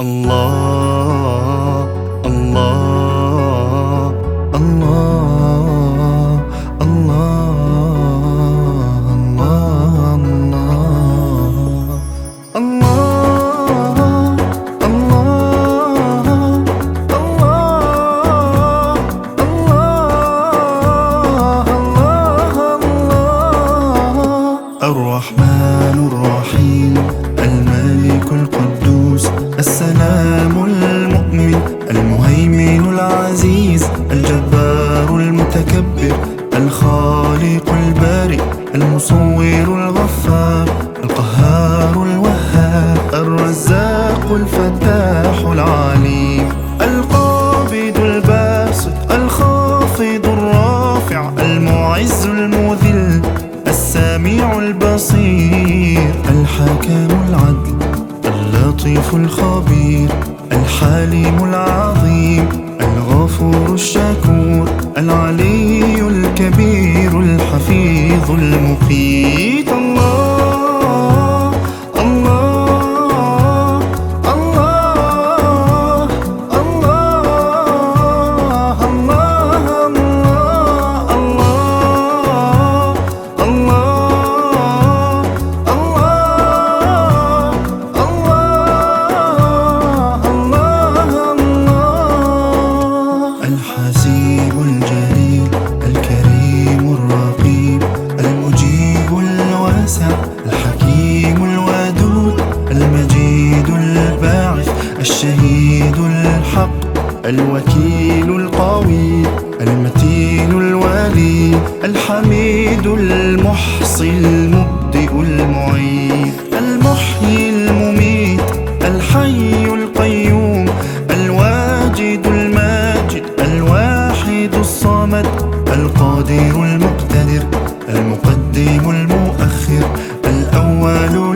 الله الله الله الله الله الله الرحمن الرحيم الفتاح العليم القابض الباسط الخافض الرافع المعز المذل السميع البصير الحكم العدل اللطيف الخبير الحليم العظيم الغفور الشكور العلي الكبير الحفيظ المقيت الحكيم الودود المجيد الباعث الشهيد الحق الوكيل القوي المتين الولي الحميد المحصي المبدئ المعيد المحيي المميت الحي القيوم الواجد الماجد الواحد الصمد القادر المقتدر المقدم المؤخر الأول